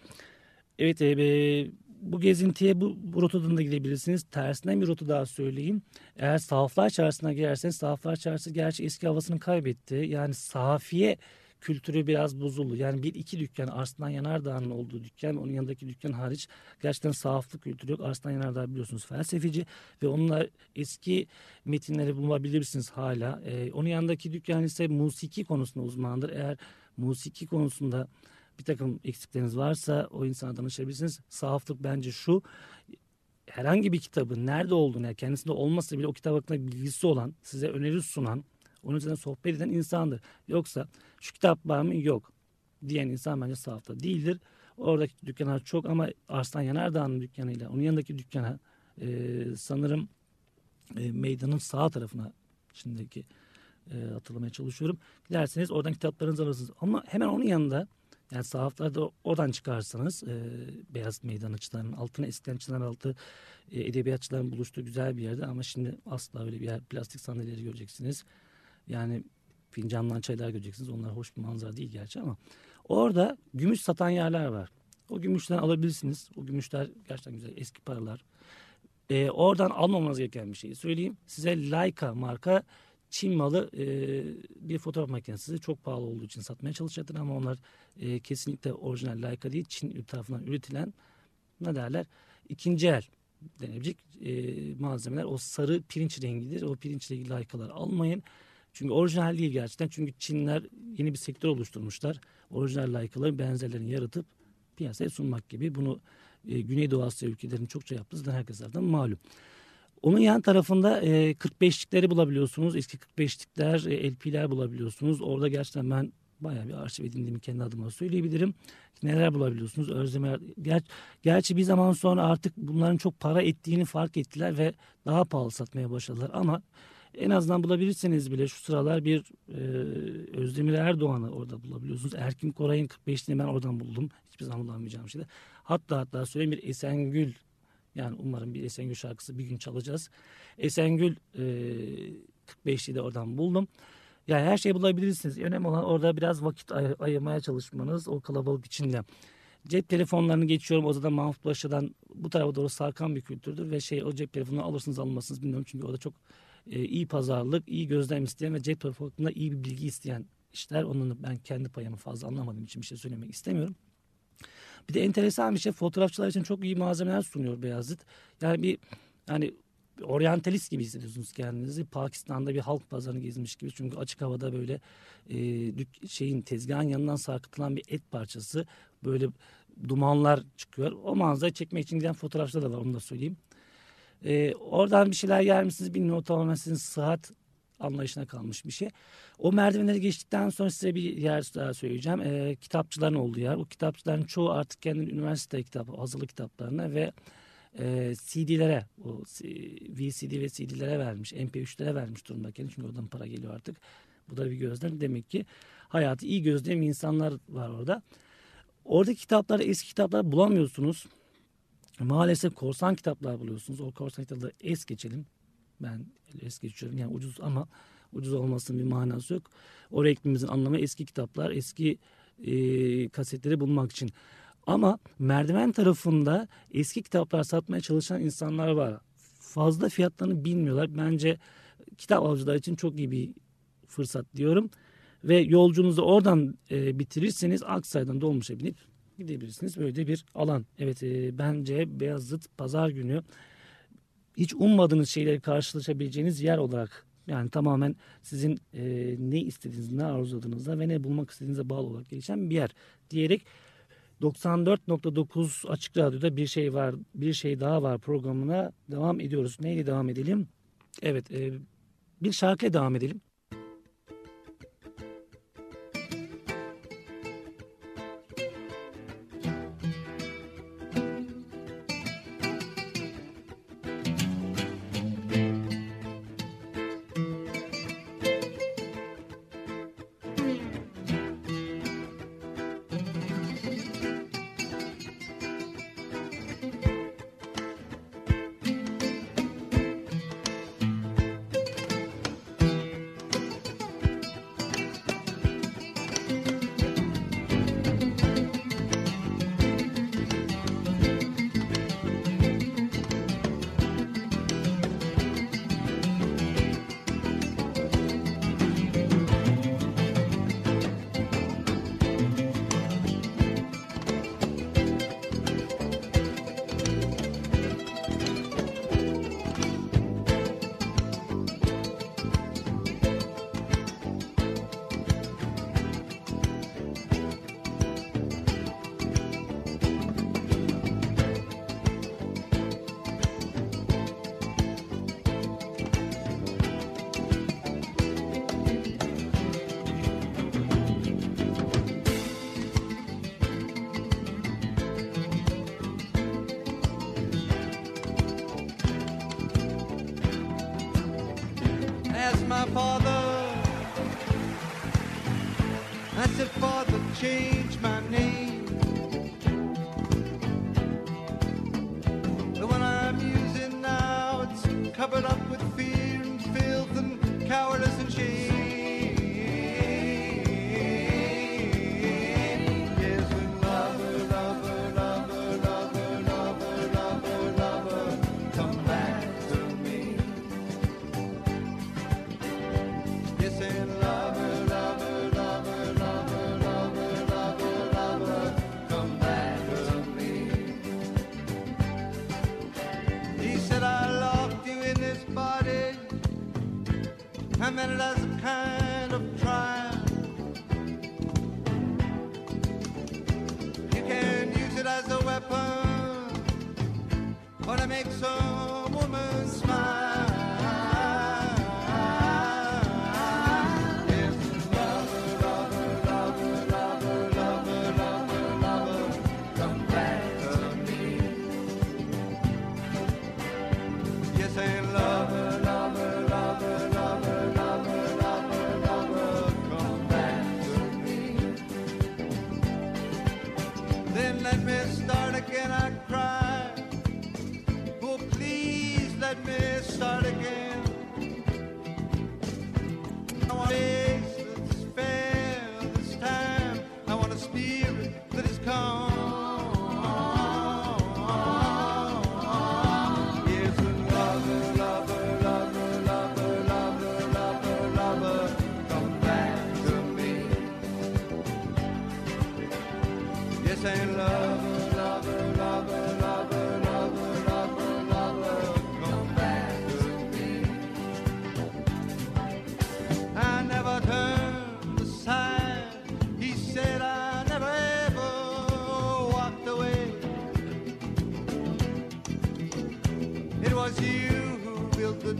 Evet e, bu gezintiye bu, bu rotadan da gidebilirsiniz. Tersinden bir rota daha söyleyeyim. Eğer Sahaflar Çarşısı'na girerseniz Sahaflar Çarşısı gerçi eski havasını kaybetti. Yani sahafiye kültürü biraz bozuldu. Yani bir iki dükkan Arslan Yanardağ'ın olduğu dükkan onun yanındaki dükkan hariç gerçekten sahaflık kültürü yok. Arslan Yanardağ biliyorsunuz felsefeci ve onunla eski metinleri bulabilirsiniz hala. Ee, onun yanındaki dükkan ise musiki konusunda uzmandır. Eğer musiki konusunda bir takım eksikleriniz varsa o insana danışabilirsiniz. Sahaflık bence şu herhangi bir kitabın nerede olduğunu yani kendisinde olmasa bile o kitap hakkında bilgisi olan size öneri sunan onun üzerine sohbet eden insandır. Yoksa şu kitap var mı? Yok. Diyen insan bence sahafta değildir. Oradaki dükkanlar çok ama Arslan Yanardağ'ın dükkanıyla onun yanındaki dükkana e, sanırım e, meydanın sağ tarafına şimdiki e, hatırlamaya çalışıyorum. Giderseniz oradan kitaplarınızı alırsınız. Ama hemen onun yanında yani sahaflarda oradan çıkarsanız e, Beyaz Meydan açılarının altına eskiden açılan altı e, edebiyatçıların buluştuğu güzel bir yerde ama şimdi asla öyle bir yer plastik sandalyeleri göreceksiniz. Yani fincandan çaylar göreceksiniz. Onlar hoş bir manzara değil gerçi ama orada gümüş satan yerler var. O gümüşten alabilirsiniz. O gümüşler gerçekten güzel eski paralar. E, oradan almamanız gereken bir şeyi söyleyeyim. Size Leica marka Çin malı e, bir fotoğraf makinesi. Çok pahalı olduğu için satmaya çalışacaktır ama onlar e, kesinlikle orijinal Leica değil. Çin tarafından üretilen ne derler ikinci el denebilecek e, malzemeler. O sarı pirinç rengidir. O pirinç rengi Leica'lar almayın. Çünkü orijinal değil gerçekten. Çünkü Çinler yeni bir sektör oluşturmuşlar. Orijinal Leica'ların benzerlerini yaratıp piyasaya sunmak gibi. Bunu e, Güneydoğu Asya ülkelerinin çokça yaptığı zaten herkes zaten malum. Onun yan tarafında e, 45'likleri bulabiliyorsunuz. Eski 45'likler, e, LP'ler bulabiliyorsunuz. Orada gerçekten ben bayağı bir arşiv edindiğimi kendi adıma söyleyebilirim. Neler bulabiliyorsunuz? Özleme, ger gerçi bir zaman sonra artık bunların çok para ettiğini fark ettiler ve daha pahalı satmaya başladılar. Ama en azından bulabilirseniz bile şu sıralar bir e, Özdemir Erdoğan'ı orada bulabiliyorsunuz. Erkin Koray'ın 45'ini ben oradan buldum. Hiçbir zaman bulamayacağım şeyde. Hatta hatta söyleyeyim bir Esengül yani umarım bir Esengül şarkısı bir gün çalacağız. Esengül e, 45'liği de oradan buldum. Yani her şeyi bulabilirsiniz. Önemli olan orada biraz vakit ay- ayırmaya çalışmanız o kalabalık içinde. Cep telefonlarını geçiyorum. O zaten Mahmut Paşa'dan bu tarafa doğru sarkan bir kültürdür. Ve şey o cep telefonunu alırsınız almazsınız bilmiyorum. Çünkü orada çok e, iyi pazarlık, iyi gözlem isteyen ve cep telefonunda iyi bir bilgi isteyen işler. Onun ben kendi payımı fazla anlamadığım için bir şey söylemek istemiyorum. Bir de enteresan bir şey fotoğrafçılar için çok iyi malzemeler sunuyor Beyazıt. Yani bir yani oryantalist gibi hissediyorsunuz kendinizi. Pakistan'da bir halk pazarını gezmiş gibi. Çünkü açık havada böyle e, şeyin tezgahın yanından sarkıtılan bir et parçası. Böyle dumanlar çıkıyor. O manzarayı çekmek için giden fotoğrafçılar da var onu da söyleyeyim. E, oradan bir şeyler yer misiniz bilmiyorum. Tamamen sizin sıhhat anlayışına kalmış bir şey. O merdivenleri geçtikten sonra size bir yer daha söyleyeceğim. E, kitapçıların olduğu yer. O kitapçıların çoğu artık kendi üniversite kitabı, hazırlık kitaplarına ve e, CD'lere, o VCD ve CD'lere vermiş, MP3'lere vermiş durumda kendini. Çünkü oradan para geliyor artık. Bu da bir gözlem. Demek ki hayatı iyi gözleyen insanlar var orada. Oradaki kitapları, eski kitaplar bulamıyorsunuz. Maalesef korsan kitaplar buluyorsunuz. O korsan kitapları es geçelim. Ben es geçiyorum. Yani ucuz ama ucuz olmasının bir manası yok. O reklamimizin anlamı eski kitaplar, eski e, kasetleri bulmak için. Ama merdiven tarafında eski kitaplar satmaya çalışan insanlar var. Fazla fiyatlarını bilmiyorlar. Bence kitap alıcılar için çok iyi bir fırsat diyorum. Ve yolcunuzu oradan e, bitirirseniz Aksaray'dan dolmuşa binip gidebilirsiniz. Böyle bir alan. Evet e, bence Beyazıt pazar günü hiç ummadığınız şeyleri karşılaşabileceğiniz yer olarak yani tamamen sizin e, ne istediğiniz, ne arzuladığınızda ve ne bulmak istediğinize bağlı olarak gelişen bir yer diyerek 94.9 Açık Radyo'da bir şey var, bir şey daha var programına devam ediyoruz. Neyle devam edelim? Evet, e, bir şarkıyla devam edelim.
and then it has a kind of trial. You can use it as a weapon, or to make some woman smile.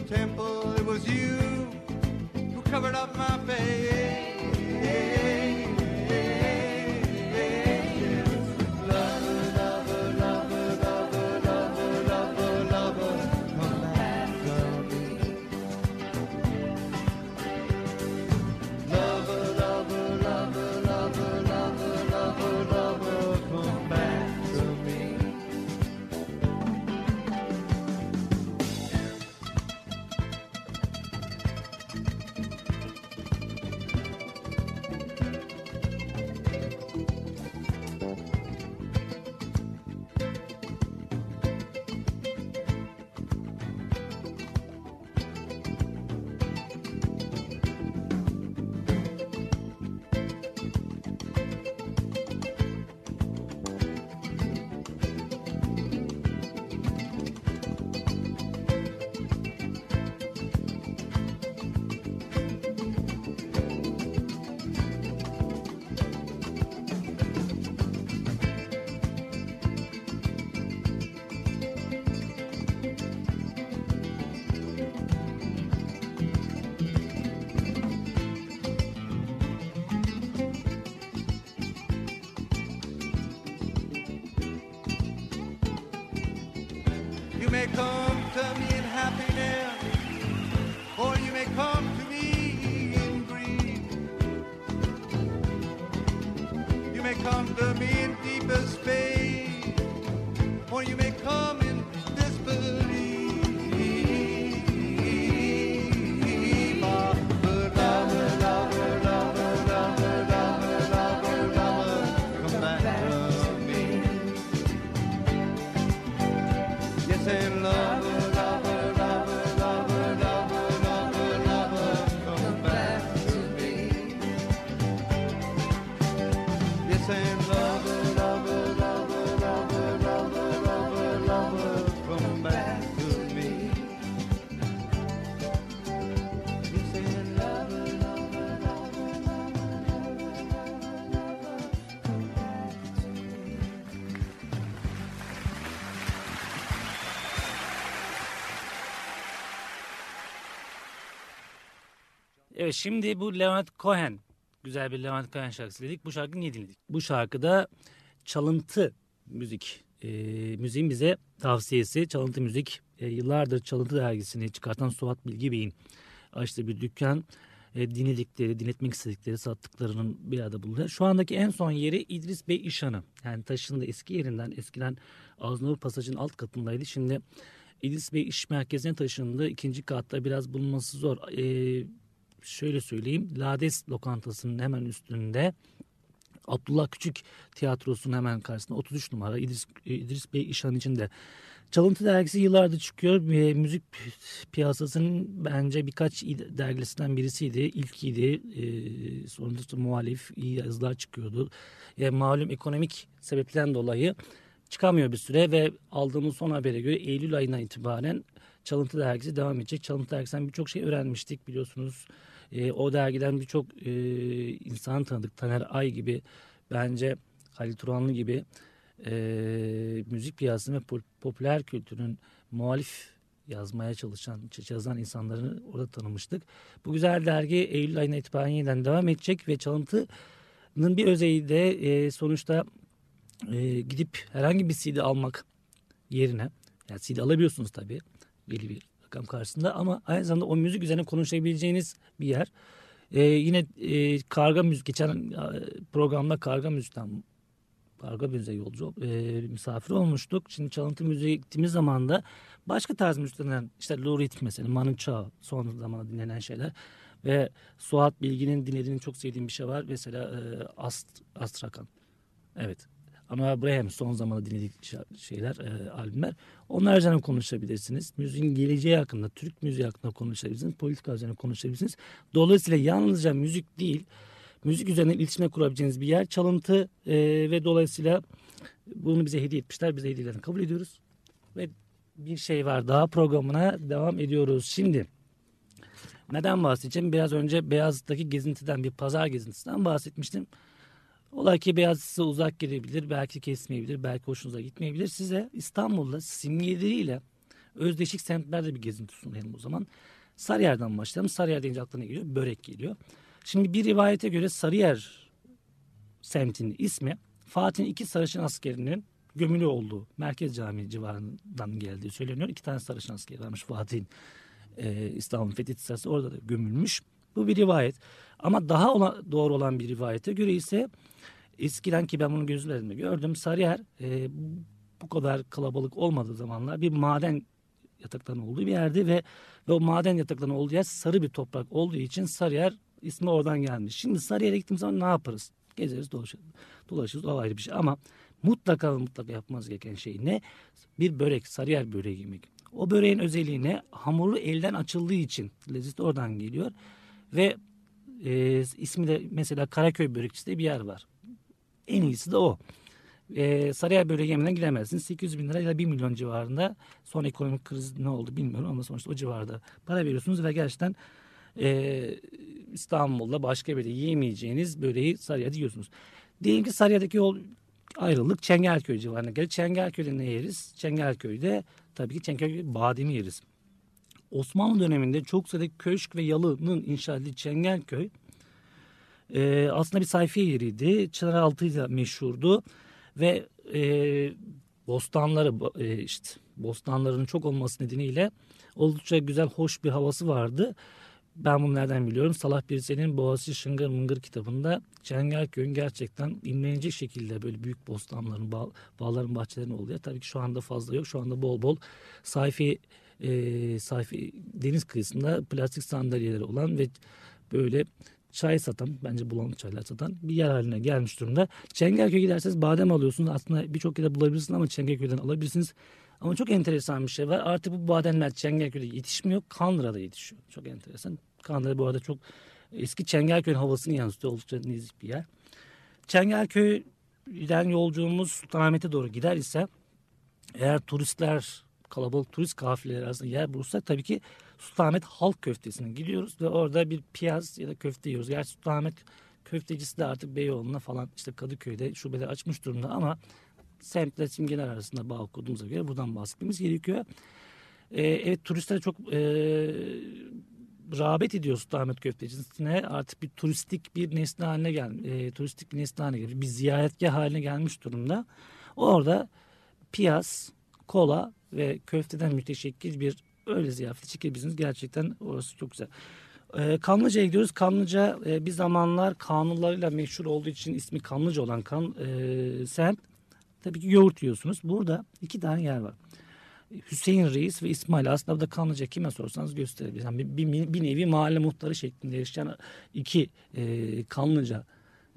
Temple. It was you who covered up my face.
Evet şimdi bu Leonard Cohen. Güzel bir Leonard Cohen şarkısı dedik. Bu şarkıyı niye dinledik? Bu şarkıda çalıntı müzik. E, müziğin bize tavsiyesi. Çalıntı müzik. E, yıllardır Çalıntı dergisini çıkartan Suat Bilgi Bey'in açtığı bir dükkan. E, dinledikleri, dinletmek istedikleri, sattıklarının bir arada bulunuyor. Şu andaki en son yeri İdris Bey İşhanı. Yani taşındı eski yerinden. Eskiden Aznavur Pasajı'nın alt katındaydı. Şimdi İdris Bey İş Merkezi'ne taşındı. İkinci katta biraz bulunması zor. E, şöyle söyleyeyim. Lades lokantasının hemen üstünde Abdullah Küçük Tiyatrosu'nun hemen karşısında 33 numara İdris, İdris Bey İşhan içinde. Çalıntı dergisi yıllardır çıkıyor. E, müzik piyasasının bence birkaç dergisinden birisiydi. İlkiydi. E, sonrasında muhalif iyi yazılar çıkıyordu. E, malum ekonomik sebeplerden dolayı çıkamıyor bir süre ve aldığımız son habere göre Eylül ayından itibaren Çalıntı dergisi devam edecek. Çalıntı dergisinden birçok şey öğrenmiştik biliyorsunuz. E, o dergiden birçok e, insan tanıdık. Taner Ay gibi bence Halil Turanlı gibi e, müzik piyasasının ve pop- popüler kültürün muhalif yazmaya çalışan, yazan insanları orada tanımıştık. Bu güzel dergi Eylül ayına itibaren yeniden devam edecek ve çalıntının bir özelliği de e, sonuçta e, gidip herhangi bir CD almak yerine yani CD alabiliyorsunuz tabii belli bir rakam karşısında ama aynı zamanda o müzik üzerine konuşabileceğiniz bir yer. Ee, yine e, karga müzik geçen e, programda karga müzikten karga müziğe yolcu e, misafir olmuştuk. Şimdi çalıntı müziğe gittiğimiz zaman da başka tarz müziklerden işte Reed mesela Manu Chao son zamanda dinlenen şeyler Ve Suat Bilgin'in dinlediğini çok sevdiğim bir şey var. Mesela e, Ast, Astrakan. Evet. Ama Braham son zamanda dinledik şeyler, e, albümler. Onlar üzerine konuşabilirsiniz. Müziğin geleceği hakkında, Türk müziği hakkında konuşabilirsiniz. Politika üzerine konuşabilirsiniz. Dolayısıyla yalnızca müzik değil, müzik üzerine iletişime kurabileceğiniz bir yer. Çalıntı e, ve dolayısıyla bunu bize hediye etmişler. Biz de hediyelerini kabul ediyoruz. Ve bir şey var daha programına devam ediyoruz. Şimdi neden bahsedeceğim? Biraz önce Beyazıt'taki gezintiden bir pazar gezintisinden bahsetmiştim. Olay ki Beyazıt size uzak gelebilir, belki kesmeyebilir, belki hoşunuza gitmeyebilir. Size İstanbul'da simgeleriyle özdeşik semtlerde bir gezinti sunayım o zaman. Sarıyer'den başlayalım. Sarıyer deyince aklına geliyor, börek geliyor. Şimdi bir rivayete göre Sarıyer semtinin ismi Fatih'in iki sarışın askerinin gömülü olduğu Merkez Camii civarından geldiği söyleniyor. İki tane sarışın asker varmış Fatih'in e, İstanbul Fethi sırasında orada da gömülmüş. Bu bir rivayet. Ama daha ola, doğru olan bir rivayete göre ise eskiden ki ben bunu gözlerimle gördüm. Sarıyer e, bu kadar kalabalık olmadığı zamanlar bir maden yataklarının olduğu bir yerde ve, ve o maden yataklarının olduğu yer sarı bir toprak olduğu için Sarıyer ismi oradan gelmiş. Şimdi Sarıyer'e gittiğimiz zaman ne yaparız? Gezeriz dolaşırız. Dolaşırız o ayrı bir şey ama mutlaka mutlaka yapmamız gereken şey ne? Bir börek, Sarıyer böreği yemek. O böreğin özelliği ne? Hamuru elden açıldığı için lezzet oradan geliyor. Ve e, ismi de mesela Karaköy börekçisi diye bir yer var. En iyisi de o. E, Sarıyer böreği yemeden gidemezsiniz. 800 bin lira ya 1 milyon civarında. Son ekonomik kriz ne oldu bilmiyorum ama sonuçta o civarda para veriyorsunuz ve gerçekten e, İstanbul'da başka bir yerde yiyemeyeceğiniz böreği Sarıyer'de yiyorsunuz. Diyelim ki Sarıyer'deki yol ayrılık Çengelköy civarına gelir. Çengelköy'de ne yeriz? Çengelköy'de tabii ki Çengelköy bademi yeriz. Osmanlı döneminde çok sayıda köşk ve yalının inşa edildiği Çengelköy e, aslında bir sayfiye yeriydi. Çınaraltı ile meşhurdu ve e, bostanları e, işte bostanların çok olması nedeniyle oldukça güzel hoş bir havası vardı. Ben bunu nereden biliyorum? Salah Birsel'in Boğaziçi Şıngır Mıngır kitabında Çengelköy'ün gerçekten imrenecek şekilde böyle büyük bostanların, bağ, bağların, bahçelerin oluyor. Tabii ki şu anda fazla yok. Şu anda bol bol sayfi, e, sayfi deniz kıyısında plastik sandalyeleri olan ve böyle çay satan, bence bulanık çaylar satan bir yer haline gelmiş durumda. Çengelköy'e giderseniz badem alıyorsunuz. Aslında birçok yerde bulabilirsiniz ama Çengelköy'den alabilirsiniz. Ama çok enteresan bir şey var. Artık bu bademler Çengelköy'de yetişmiyor. Kanlıra'da yetişiyor. Çok enteresan. Kandıra bu arada çok eski Çengelköy'ün havasını yansıtıyor. Oldukça nezih bir yer. Çengelköy'den yolculuğumuz Sultanahmet'e doğru gider ise eğer turistler kalabalık turist kafileleri arasında yer bulursak tabii ki Sultanahmet Halk Köftesi'ne gidiyoruz ve orada bir piyaz ya da köfte yiyoruz. Gerçi Sultanahmet köftecisi de artık Beyoğlu'na falan işte Kadıköy'de şubeler açmış durumda ama semtler simgeler arasında bağ kurduğumuza göre buradan bahsetmemiz gerekiyor. Ee, evet turistler çok e, rağbet ediyor Sultanahmet Köftecisine. Artık bir turistik bir nesne haline gel, e, turistik bir nesne haline gelmiş, bir ziyaretgah haline gelmiş durumda. Orada piyaz, kola ve köfteden müteşekkil bir öyle ziyafet çekebilirsiniz. Gerçekten orası çok güzel. Ee, Kanlıca'ya gidiyoruz. Kanlıca e, bir zamanlar kanunlarıyla meşhur olduğu için ismi Kanlıca olan kan e, semt. Tabii ki yoğurt yiyorsunuz. Burada iki tane yer var. Hüseyin Reis ve İsmail aslında da Kanlıca kime sorsanız gösterebilir. Yani bir, bir, bir nevi mahalle muhtarı şeklinde yaşayan iki e, Kanlıca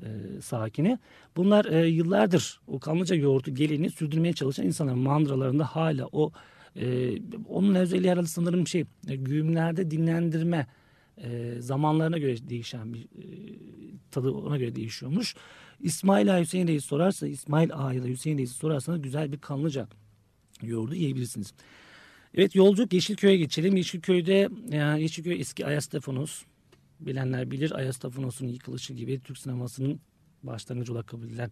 e, sakini. Bunlar e, yıllardır o Kanlıca yoğurtu geleneğini sürdürmeye çalışan insanlar mandıralarında hala o e, onun özelliği herhalde sanırım şey e, güğümlerde dinlendirme e, zamanlarına göre değişen bir e, tadı ona göre değişiyormuş. İsmail Ağa Hüseyin Reis sorarsa İsmail Ağa ya da Hüseyin Reis'i sorarsanız güzel bir kanlıca yoğurdu yiyebilirsiniz. Evet yolculuk Yeşilköy'e geçelim. Yeşilköy'de yani Yeşilköy eski Ayastefanos bilenler bilir. Ayastefanos'un yıkılışı gibi Türk sinemasının başlangıcı olarak kabul edilen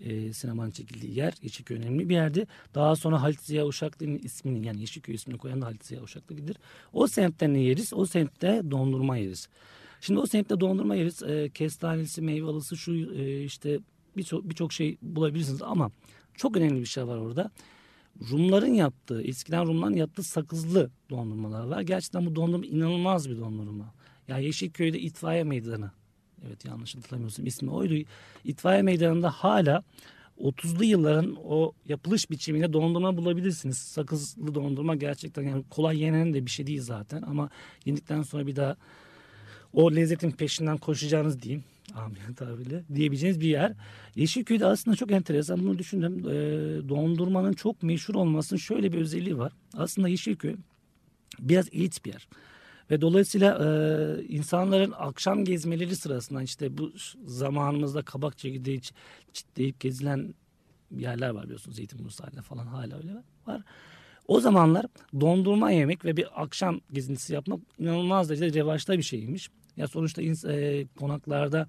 e, sinemanın çekildiği yer Yeşilköy önemli bir yerdi. Daha sonra Halit Ziya Uşaklı'nın ismini yani Yeşilköy ismini koyan da Halit Ziya Uşaklı'dır. O semtten ne yeriz? O semtte dondurma yeriz. Şimdi o semtte dondurma yeriz. E, kestanesi, meyvalısı şu e, işte birçok birçok şey bulabilirsiniz ama çok önemli bir şey var orada. Rumların yaptığı, eskiden Rumların yaptığı sakızlı dondurmalar var. Gerçekten bu dondurma inanılmaz bir dondurma. Ya Yeşilköy'de itfaiye meydanı. Evet yanlış hatırlamıyorsam ismi oydu. İtfaiye meydanında hala 30'lu yılların o yapılış biçiminde dondurma bulabilirsiniz. Sakızlı dondurma gerçekten yani kolay yenen de bir şey değil zaten ama yendikten sonra bir daha o lezzetin peşinden koşacağınız diyeyim. Amiyane tabirle diyebileceğiniz bir yer. Yeşilköy'de aslında çok enteresan bunu düşündüm. E, dondurmanın çok meşhur olmasının şöyle bir özelliği var. Aslında Yeşilköy biraz elit bir yer. Ve dolayısıyla e, insanların akşam gezmeleri sırasında işte bu zamanımızda kabak çekirdeği çitleyip gezilen yerler var biliyorsunuz Zeytinburnu sahilinde falan hala öyle var. O zamanlar dondurma yemek ve bir akşam gezintisi yapmak inanılmaz derecede revaçta bir şeymiş. Ya sonuçta e, konaklarda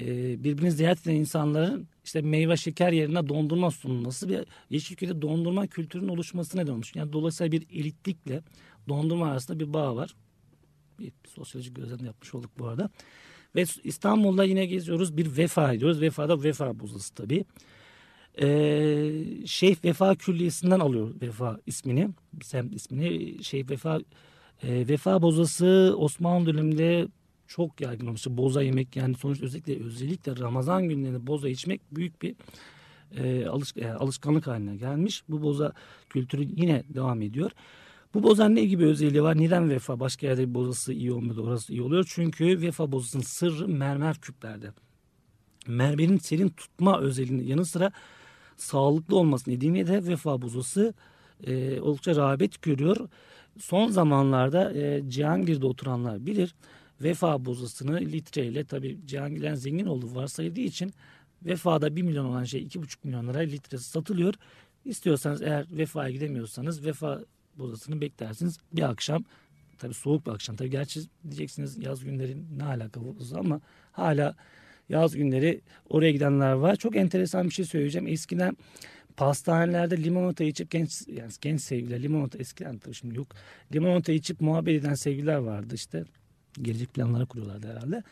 e, birbirini ziyaret eden insanların işte meyve şeker yerine dondurma sunulması bir Yeşilköy'de dondurma kültürünün oluşması neden olmuş. Yani dolayısıyla bir elitlikle dondurma arasında bir bağ var. Bir sosyolojik gözlem yapmış olduk bu arada. Ve İstanbul'da yine geziyoruz. Bir vefa ediyoruz. Vefa'da vefa buzası tabii. Ee, Şeyh Vefa Külliyesi'nden alıyor Vefa ismini. Sem ismini. Şeyh Vefa e, Vefa bozası Osmanlı döneminde çok yaygın olmuş. Boza yemek yani sonuçta özellikle özellikle Ramazan günlerinde boza içmek büyük bir e, alış, e, alışkanlık haline gelmiş. Bu boza kültürü yine devam ediyor. Bu bozan ne gibi özelliği var? Neden vefa başka yerde bir bozası iyi olmuyor orası iyi oluyor? Çünkü vefa bozasının sırrı mermer küplerde. Mermerin serin tutma özelliğinin yanı sıra sağlıklı olması nedeniyle de vefa bozası e, oldukça rağbet görüyor. Son zamanlarda e, Cihangir'de oturanlar bilir. Vefa bozasını litreyle tabi Cihangir'den zengin olduğu varsayıldığı için Vefa'da 1 milyon olan şey 2,5 milyon lira litresi satılıyor. İstiyorsanız eğer Vefa'ya gidemiyorsanız Vefa bozasını beklersiniz. Bir akşam tabi soğuk bir akşam. Tabi gerçi diyeceksiniz yaz günleri ne alaka bu ama hala yaz günleri oraya gidenler var. Çok enteresan bir şey söyleyeceğim. Eskiden pastanelerde limonata içip genç yani genç sevgililer limonata eskiden tabii şimdi yok. Limonata içip muhabbet eden sevgililer vardı işte. Gelecek planları kuruyorlardı herhalde.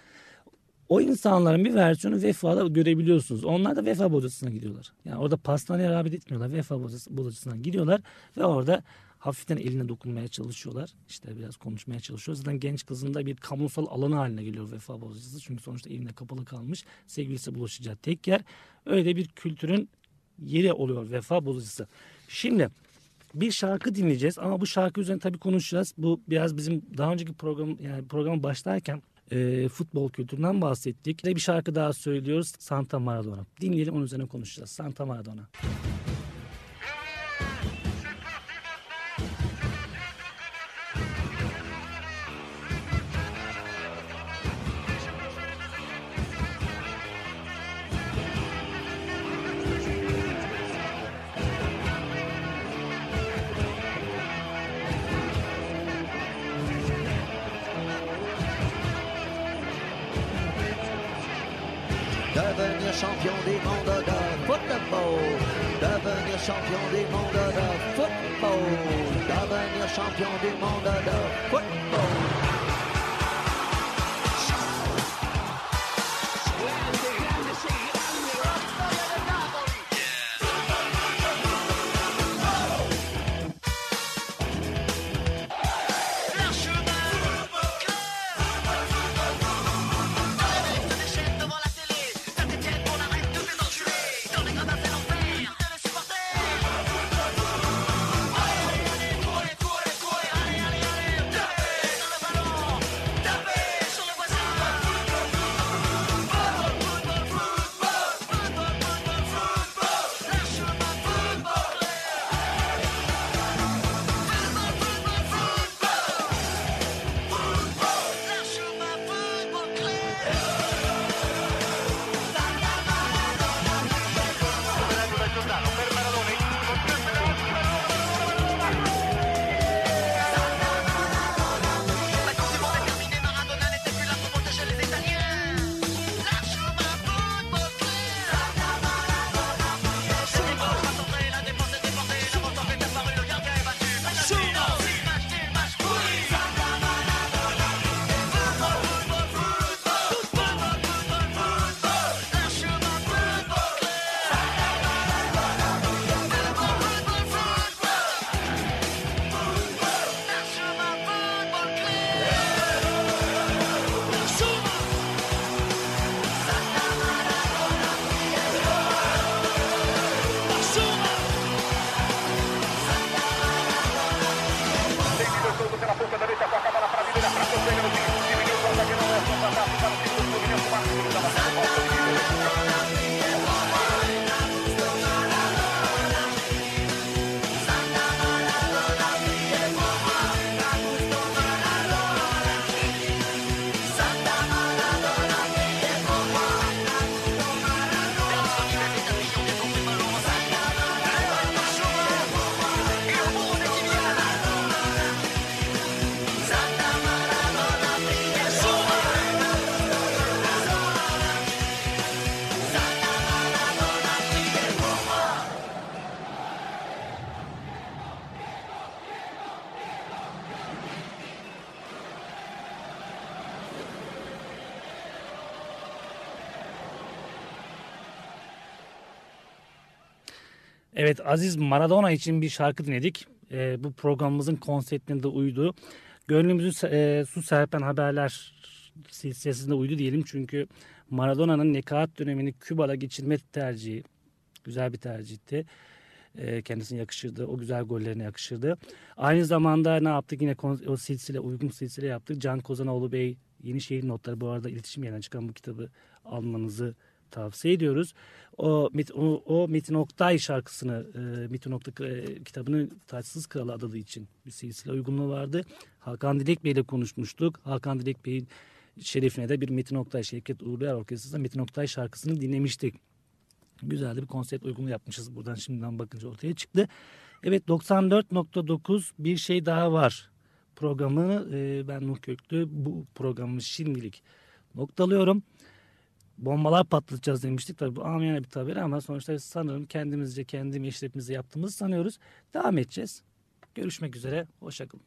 O insanların bir versiyonu Vefa'da görebiliyorsunuz. Onlar da Vefa bozasına gidiyorlar. Yani orada pastaneye rağbet etmiyorlar. Vefa bozasına gidiyorlar ve orada hafiften eline dokunmaya çalışıyorlar. İşte biraz konuşmaya çalışıyor. Zaten genç kızın da bir kamusal alanı haline geliyor vefa bozacısı. Çünkü sonuçta evinde kapalı kalmış. Sevgilisi bulaşacağı tek yer. Öyle bir kültürün yeri oluyor vefa bozacısı. Şimdi bir şarkı dinleyeceğiz ama bu şarkı üzerine tabii konuşacağız. Bu biraz bizim daha önceki program yani programı başlarken e, futbol kültüründen bahsettik. Bir şarkı daha söylüyoruz Santa Maradona. Dinleyelim onun üzerine konuşacağız. Santa Maradona.
devenir
Evet Aziz Maradona için bir şarkı dinledik. Ee, bu programımızın konseptine de uydu. Gönlümüzü e, su serpen haberler silsilesinde uydu diyelim. Çünkü Maradona'nın nekaat dönemini Küba'da geçirme tercihi güzel bir tercihti. E, kendisine yakışırdı. O güzel gollerine yakışırdı. Aynı zamanda ne yaptık? Yine o silsile, uygun silsile yaptık. Can Kozanoğlu Bey Yeni Şehir Notları bu arada iletişim yerine çıkan bu kitabı almanızı tavsiye ediyoruz. O, o, o Metin Oktay şarkısını, e, Metin Oktay e, kitabını Taçsız Kralı adadığı için bir silsile uygunluğu vardı. Hakan Dilek Bey ile konuşmuştuk. Hakan Dilek Bey'in şerefine de bir Metin Oktay Şevket Uğurluer Orkestrası'nda Metin Oktay şarkısını dinlemiştik. Güzel bir konsept uygunu yapmışız. Buradan şimdiden bakınca ortaya çıktı. Evet 94.9 bir şey daha var. Programı e, ben Nuh Köklü bu programı şimdilik noktalıyorum. Bombalar patlatacağız demiştik. Tabii bu amiyane bir tabir ama sonuçta sanırım kendimizce kendi meşrepimizi yaptığımızı sanıyoruz. Devam edeceğiz. Görüşmek üzere. Hoşçakalın.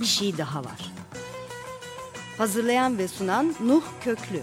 Bir şey daha var. Hazırlayan ve sunan Nuh Köklü.